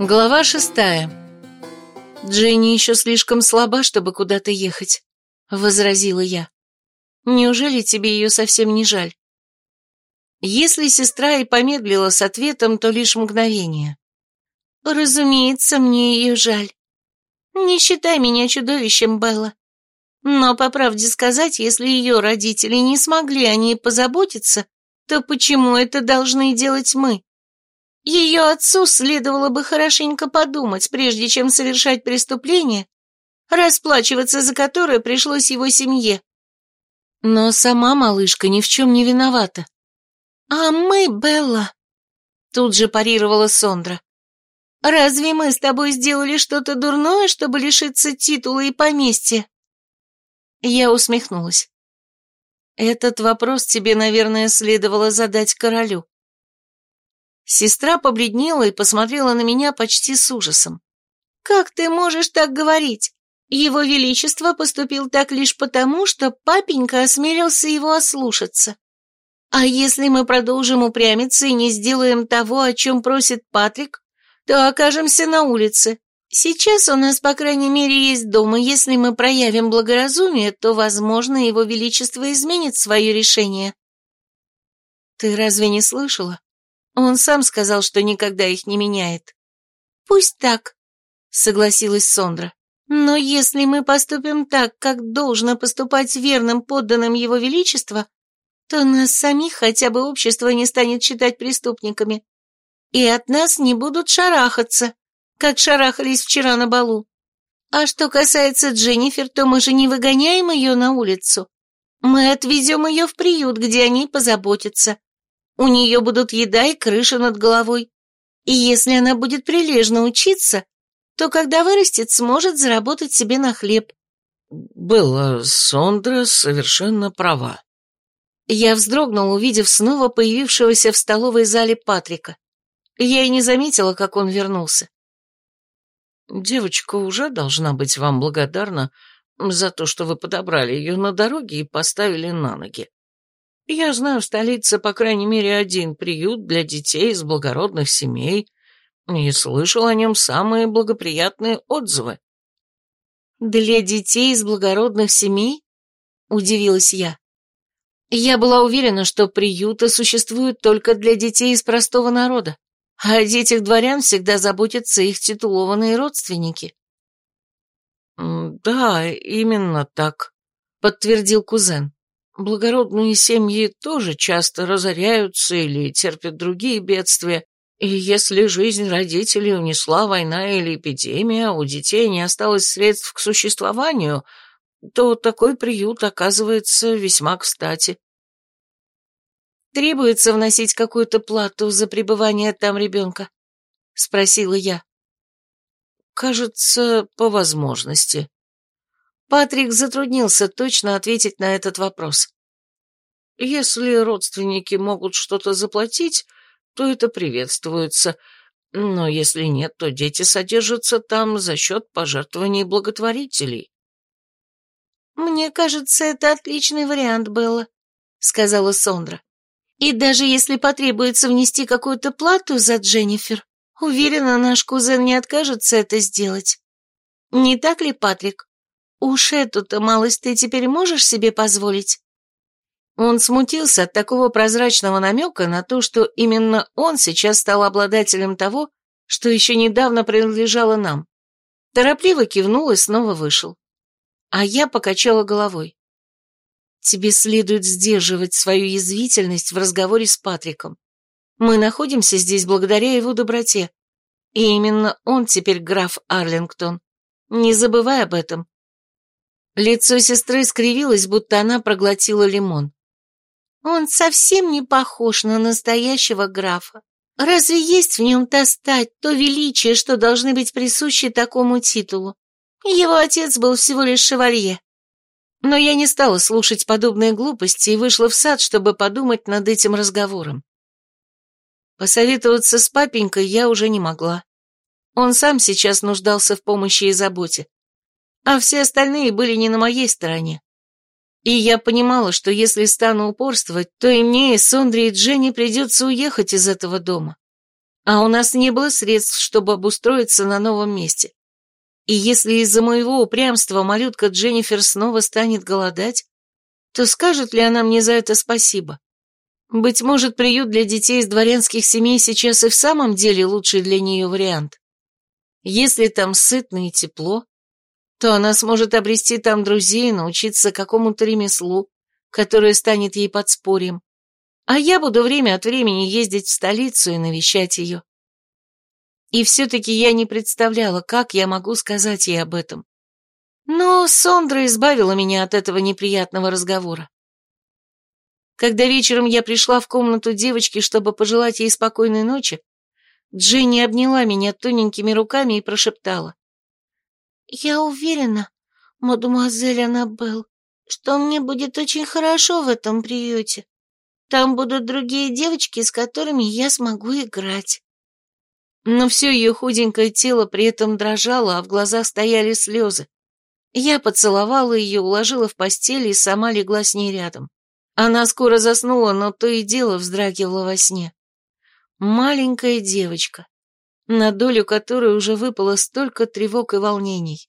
Глава шестая. «Дженни еще слишком слаба, чтобы куда-то ехать», — возразила я. «Неужели тебе ее совсем не жаль?» Если сестра и помедлила с ответом, то лишь мгновение. «Разумеется, мне ее жаль. Не считай меня чудовищем, Белла. Но, по правде сказать, если ее родители не смогли о ней позаботиться, то почему это должны делать мы?» Ее отцу следовало бы хорошенько подумать, прежде чем совершать преступление, расплачиваться за которое пришлось его семье. Но сама малышка ни в чем не виновата. «А мы, Белла...» Тут же парировала Сондра. «Разве мы с тобой сделали что-то дурное, чтобы лишиться титула и поместья?» Я усмехнулась. «Этот вопрос тебе, наверное, следовало задать королю». Сестра побледнела и посмотрела на меня почти с ужасом. «Как ты можешь так говорить? Его Величество поступил так лишь потому, что папенька осмелился его ослушаться. А если мы продолжим упрямиться и не сделаем того, о чем просит Патрик, то окажемся на улице. Сейчас у нас, по крайней мере, есть дом, и если мы проявим благоразумие, то, возможно, его Величество изменит свое решение». «Ты разве не слышала? Он сам сказал, что никогда их не меняет. Пусть так, согласилась Сондра. Но если мы поступим так, как должно поступать верным подданным его величества, то нас самих хотя бы общество не станет считать преступниками. И от нас не будут шарахаться, как шарахались вчера на балу. А что касается Дженнифер, то мы же не выгоняем ее на улицу. Мы отвезем ее в приют, где они позаботятся. У нее будут еда и крыша над головой. И если она будет прилежно учиться, то когда вырастет, сможет заработать себе на хлеб. Была Сондра совершенно права. Я вздрогнул, увидев снова появившегося в столовой зале Патрика. Я и не заметила, как он вернулся. Девочка уже должна быть вам благодарна за то, что вы подобрали ее на дороге и поставили на ноги. Я знаю в столице, по крайней мере, один приют для детей из благородных семей и слышал о нем самые благоприятные отзывы. «Для детей из благородных семей?» – удивилась я. Я была уверена, что приюты существуют только для детей из простого народа, а о детях дворян всегда заботятся их титулованные родственники. «Да, именно так», — подтвердил кузен. Благородные семьи тоже часто разоряются или терпят другие бедствия, и если жизнь родителей унесла война или эпидемия, у детей не осталось средств к существованию, то такой приют оказывается весьма кстати. «Требуется вносить какую-то плату за пребывание там ребенка?» — спросила я. «Кажется, по возможности», Патрик затруднился точно ответить на этот вопрос. Если родственники могут что-то заплатить, то это приветствуется, но если нет, то дети содержатся там за счет пожертвований благотворителей. «Мне кажется, это отличный вариант, Белла», — сказала Сондра. «И даже если потребуется внести какую-то плату за Дженнифер, уверена, наш кузен не откажется это сделать. Не так ли, Патрик?» Уж эту-то малость ты теперь можешь себе позволить?» Он смутился от такого прозрачного намека на то, что именно он сейчас стал обладателем того, что еще недавно принадлежало нам. Торопливо кивнул и снова вышел. А я покачала головой. Тебе следует сдерживать свою язвительность в разговоре с Патриком. Мы находимся здесь благодаря его доброте. И именно он теперь граф Арлингтон. Не забывай об этом. Лицо сестры скривилось, будто она проглотила лимон. Он совсем не похож на настоящего графа. Разве есть в нем та стать, то величие, что должны быть присущи такому титулу? Его отец был всего лишь шевалье. Но я не стала слушать подобные глупости и вышла в сад, чтобы подумать над этим разговором. Посоветоваться с папенькой я уже не могла. Он сам сейчас нуждался в помощи и заботе а все остальные были не на моей стороне. И я понимала, что если стану упорствовать, то и мне, и Сондре, и Дженни придется уехать из этого дома. А у нас не было средств, чтобы обустроиться на новом месте. И если из-за моего упрямства малютка Дженнифер снова станет голодать, то скажет ли она мне за это спасибо? Быть может, приют для детей из дворянских семей сейчас и в самом деле лучший для нее вариант. Если там сытно и тепло, то она сможет обрести там друзей и научиться какому-то ремеслу, которое станет ей подспорьем. А я буду время от времени ездить в столицу и навещать ее. И все-таки я не представляла, как я могу сказать ей об этом. Но Сондра избавила меня от этого неприятного разговора. Когда вечером я пришла в комнату девочки, чтобы пожелать ей спокойной ночи, Дженни обняла меня тоненькими руками и прошептала. «Я уверена, мадемуазель Аннабелл, что мне будет очень хорошо в этом приюте. Там будут другие девочки, с которыми я смогу играть» но все ее худенькое тело при этом дрожало, а в глазах стояли слезы. Я поцеловала ее, уложила в постели и сама легла с ней рядом. Она скоро заснула, но то и дело вздрагивала во сне. Маленькая девочка, на долю которой уже выпало столько тревог и волнений.